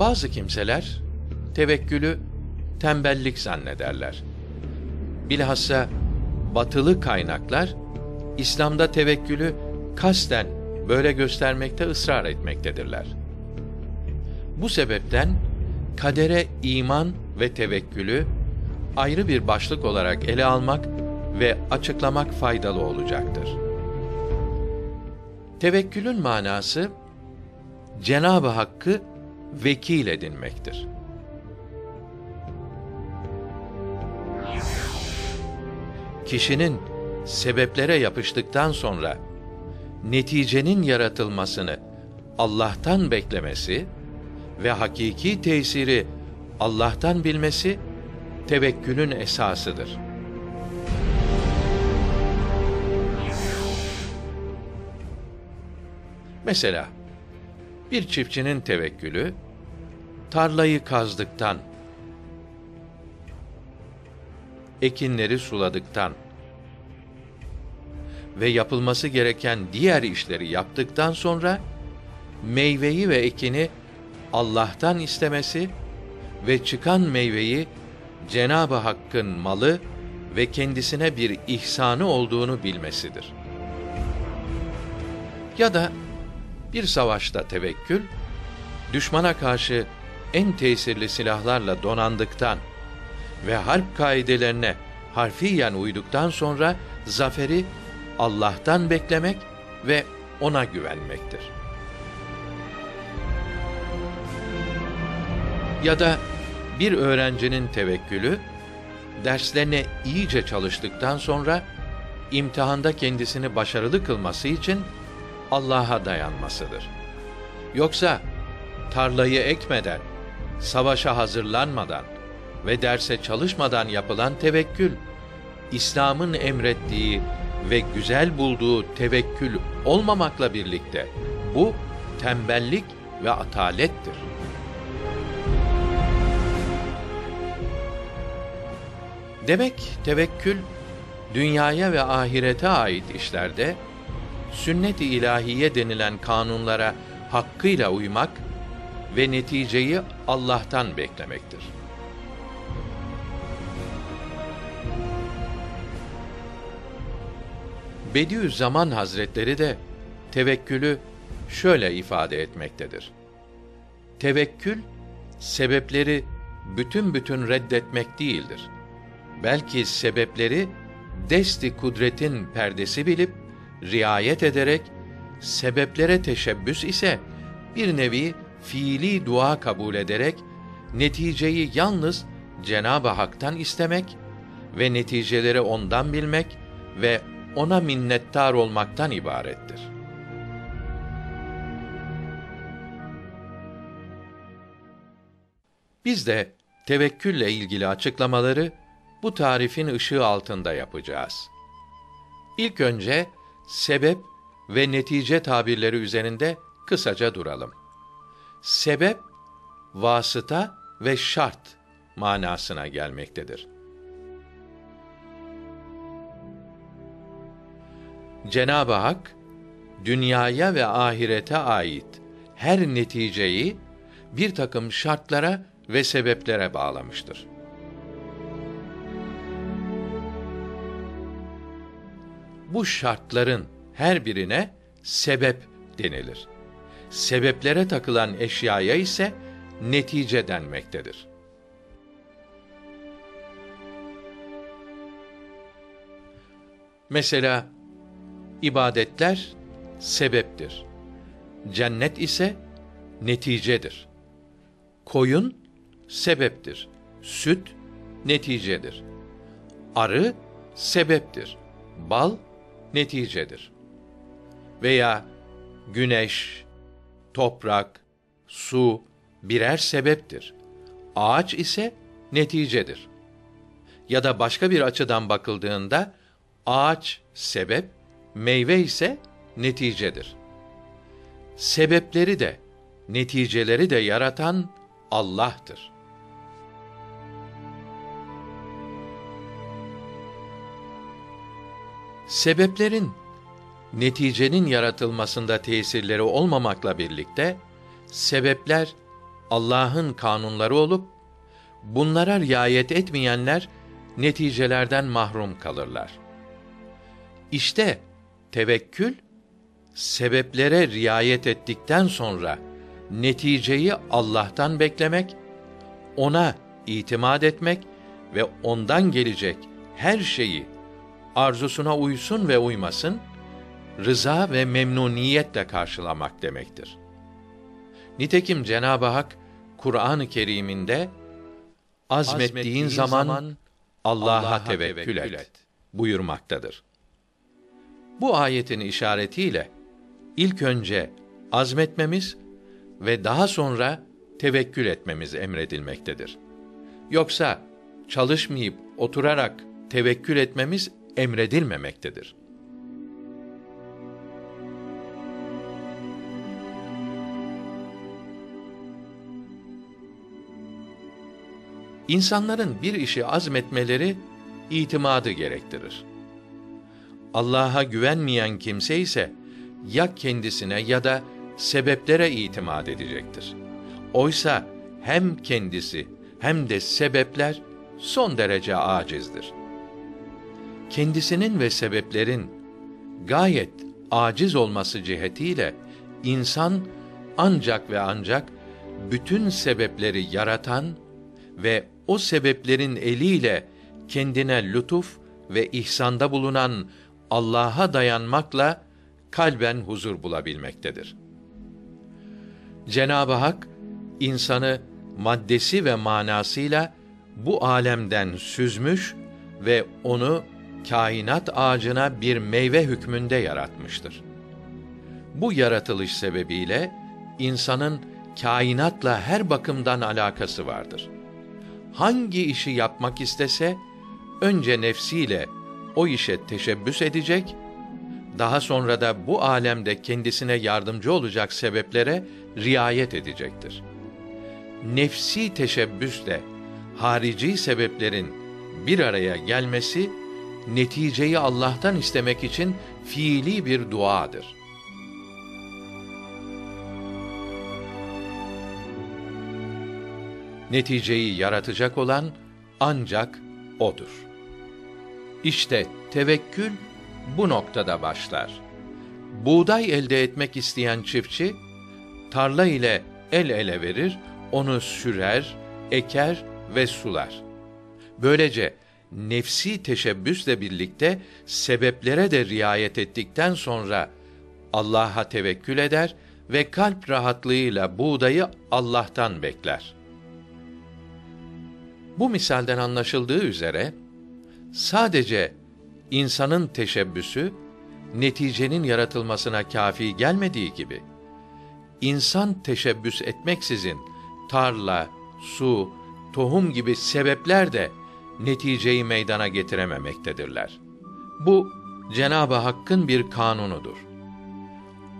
Bazı kimseler tevekkülü tembellik zannederler. Bilhassa batılı kaynaklar İslam'da tevekkülü kasten böyle göstermekte ısrar etmektedirler. Bu sebepten kadere iman ve tevekkülü ayrı bir başlık olarak ele almak ve açıklamak faydalı olacaktır. Tevekkülün manası Cenab-ı Hakk'ı vekil edinmektir. Kişinin sebeplere yapıştıktan sonra neticenin yaratılmasını Allah'tan beklemesi ve hakiki tesiri Allah'tan bilmesi tevekkülün esasıdır. Mesela bir çiftçinin tevekkülü tarlayı kazdıktan, ekinleri suladıktan ve yapılması gereken diğer işleri yaptıktan sonra meyveyi ve ekini Allah'tan istemesi ve çıkan meyveyi Cenab-ı Hakk'ın malı ve kendisine bir ihsanı olduğunu bilmesidir. Ya da bir savaşta tevekkül, düşmana karşı en tesirli silahlarla donandıktan ve harp kaidelerine harfiyen uyduktan sonra zaferi Allah'tan beklemek ve ona güvenmektir. Ya da bir öğrencinin tevekkülü derslerine iyice çalıştıktan sonra imtihanda kendisini başarılı kılması için Allah'a dayanmasıdır. Yoksa tarlayı ekmeden, savaşa hazırlanmadan ve derse çalışmadan yapılan tevekkül İslam'ın emrettiği ve güzel bulduğu tevekkül olmamakla birlikte bu tembellik ve atalettir. Demek tevekkül dünyaya ve ahirete ait işlerde sünnet-i ilahiye denilen kanunlara hakkıyla uymak ve neticeyi Allah'tan beklemektir. Bediüzzaman Hazretleri de tevekkülü şöyle ifade etmektedir. Tevekkül sebepleri bütün bütün reddetmek değildir. Belki sebepleri desti kudretin perdesi bilip riayet ederek sebeplere teşebbüs ise bir nevi fiili dua kabul ederek neticeyi yalnız Cenab-ı Hak'tan istemek ve neticeleri ondan bilmek ve ona minnettar olmaktan ibarettir. Biz de tevekkülle ilgili açıklamaları bu tarifin ışığı altında yapacağız. İlk önce sebep ve netice tabirleri üzerinde kısaca duralım. Sebep vasıta ve şart manasına gelmektedir. Cenab-ı Hak dünyaya ve ahirete ait her neticeyi bir takım şartlara ve sebeplere bağlamıştır. Bu şartların her birine sebep denilir. Sebeplere takılan eşyaya ise netice denmektedir. Mesela ibadetler sebeptir. Cennet ise neticedir. Koyun sebeptir. Süt neticedir. Arı sebeptir. Bal neticedir. Veya güneş, toprak, su birer sebeptir. Ağaç ise neticedir. Ya da başka bir açıdan bakıldığında ağaç sebep, meyve ise neticedir. Sebepleri de, neticeleri de yaratan Allah'tır. Sebeplerin neticenin yaratılmasında tesirleri olmamakla birlikte sebepler Allah'ın kanunları olup bunlara riayet etmeyenler neticelerden mahrum kalırlar. İşte tevekkül sebeplere riayet ettikten sonra neticeyi Allah'tan beklemek, ona itimat etmek ve ondan gelecek her şeyi arzusuna uysun ve uymasın rıza ve memnuniyetle karşılamak demektir. Nitekim Cenab-ı Hak Kur'an-ı Kerim'inde azmettiğin zaman Allah'a tevekkül et buyurmaktadır. Bu ayetin işaretiyle ilk önce azmetmemiz ve daha sonra tevekkül etmemiz emredilmektedir. Yoksa çalışmayıp oturarak tevekkül etmemiz emredilmemektedir. İnsanların bir işi azmetmeleri itimadı gerektirir. Allah'a güvenmeyen kimse ise ya kendisine ya da sebeplere itimat edecektir. Oysa hem kendisi hem de sebepler son derece acizdir. Kendisinin ve sebeplerin gayet aciz olması cihetiyle insan ancak ve ancak bütün sebepleri yaratan ve o sebeplerin eliyle kendine lütuf ve ihsanda bulunan Allah'a dayanmakla kalben huzur bulabilmektedir. Cenab-ı Hak insanı maddesi ve manasıyla bu alemden süzmüş ve onu kainat ağacına bir meyve hükmünde yaratmıştır. Bu yaratılış sebebiyle insanın kainatla her bakımdan alakası vardır. Hangi işi yapmak istese önce nefsiyle o işe teşebbüs edecek, daha sonra da bu alemde kendisine yardımcı olacak sebeplere riayet edecektir. Nefsi teşebbüsle harici sebeplerin bir araya gelmesi neticeyi Allah'tan istemek için fiili bir duadır. Neticeyi yaratacak olan ancak odur. İşte tevekkül bu noktada başlar. Buğday elde etmek isteyen çiftçi tarla ile el ele verir, onu sürer, eker ve sular. Böylece nefsi teşebbüsle birlikte sebeplere de riayet ettikten sonra Allah'a tevekkül eder ve kalp rahatlığıyla buğdayı Allah'tan bekler. Bu misalden anlaşıldığı üzere sadece insanın teşebbüsü neticenin yaratılmasına kafi gelmediği gibi insan teşebbüs etmeksizin tarla, su, tohum gibi sebepler de neticeyi meydana getirememektedirler. Bu Cenab-ı Hakk'ın bir kanunudur.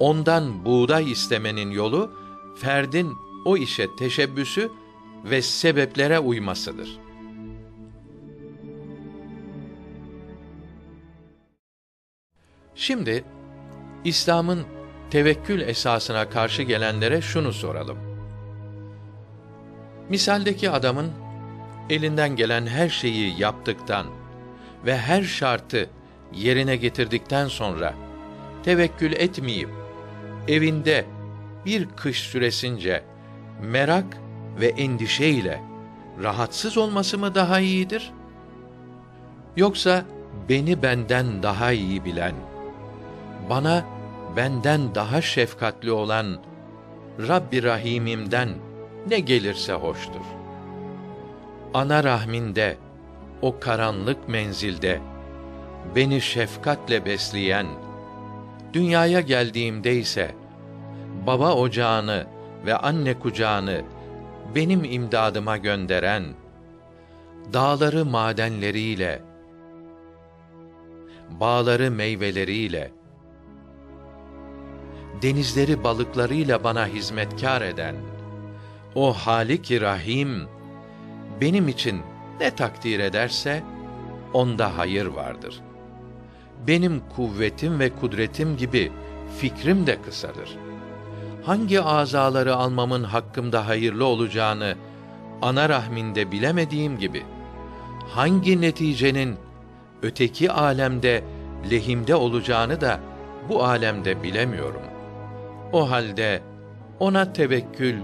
Ondan buğday istemenin yolu ferdin o işe teşebbüsü ve sebeplere uymasıdır. Şimdi İslam'ın tevekkül esasına karşı gelenlere şunu soralım. Misaldeki adamın elinden gelen her şeyi yaptıktan ve her şartı yerine getirdikten sonra tevekkül etmeyip evinde bir kış süresince merak ve endişeyle rahatsız olması mı daha iyidir? Yoksa beni benden daha iyi bilen, bana benden daha şefkatli olan Rabbi Rahimimden ne gelirse hoştur. Ana rahminde, o karanlık menzilde, beni şefkatle besleyen, dünyaya geldiğimde ise, baba ocağını ve anne kucağını benim imdadıma gönderen, dağları madenleriyle, bağları meyveleriyle, denizleri balıklarıyla bana hizmetkar eden, o Halik-i Rahim, benim için ne takdir ederse, onda hayır vardır. Benim kuvvetim ve kudretim gibi fikrim de kısadır. Hangi azaları almamın hakkımda hayırlı olacağını ana rahminde bilemediğim gibi hangi neticenin öteki alemde lehimde olacağını da bu alemde bilemiyorum. O halde ona tevekkül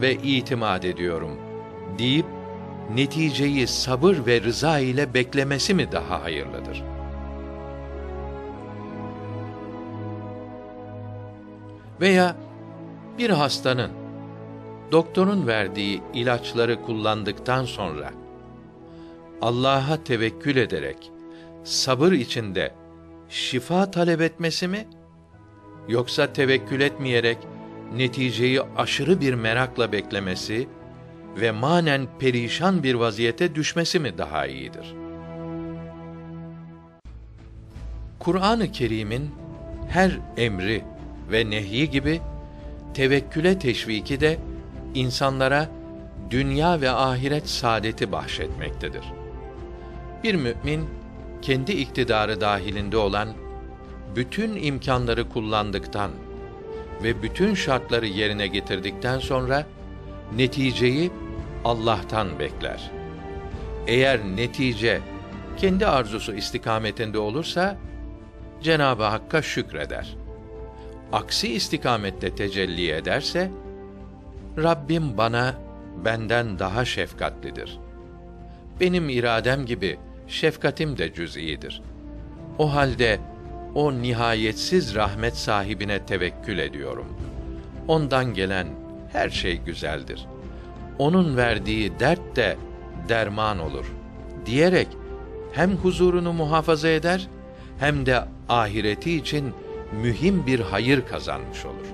ve itimat ediyorum deyip neticeyi sabır ve rıza ile beklemesi mi daha hayırlıdır? Veya bir hastanın doktorun verdiği ilaçları kullandıktan sonra Allah'a tevekkül ederek sabır içinde şifa talep etmesi mi yoksa tevekkül etmeyerek neticeyi aşırı bir merakla beklemesi ve manen perişan bir vaziyete düşmesi mi daha iyidir? Kur'an-ı Kerim'in her emri ve nehyi gibi tevekküle teşviki de insanlara dünya ve ahiret saadeti bahşetmektedir. Bir mümin kendi iktidarı dahilinde olan bütün imkanları kullandıktan ve bütün şartları yerine getirdikten sonra neticeyi Allah'tan bekler. Eğer netice kendi arzusu istikametinde olursa Cenabı Hakk'a şükreder. Aksi istikamette tecelli ederse Rabbim bana benden daha şefkatlidir. Benim iradem gibi şefkatim de cüz'idir. O halde o nihayetsiz rahmet sahibine tevekkül ediyorum. Ondan gelen her şey güzeldir. Onun verdiği dert de derman olur diyerek hem huzurunu muhafaza eder hem de ahireti için mühim bir hayır kazanmış olur.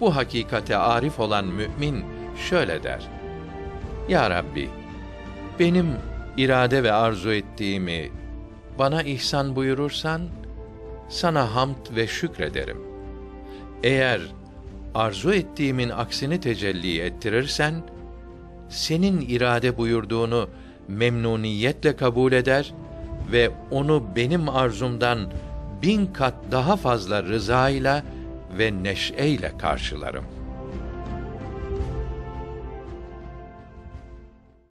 Bu hakikate arif olan mümin şöyle der: Ya Rabbi, benim irade ve arzu ettiğimi bana ihsan buyurursan sana hamd ve şükrederim. Eğer arzu ettiğimin aksini tecelli ettirirsen senin irade buyurduğunu memnuniyetle kabul eder ve onu benim arzumdan bin kat daha fazla rızayla ve neşeyle karşılarım.''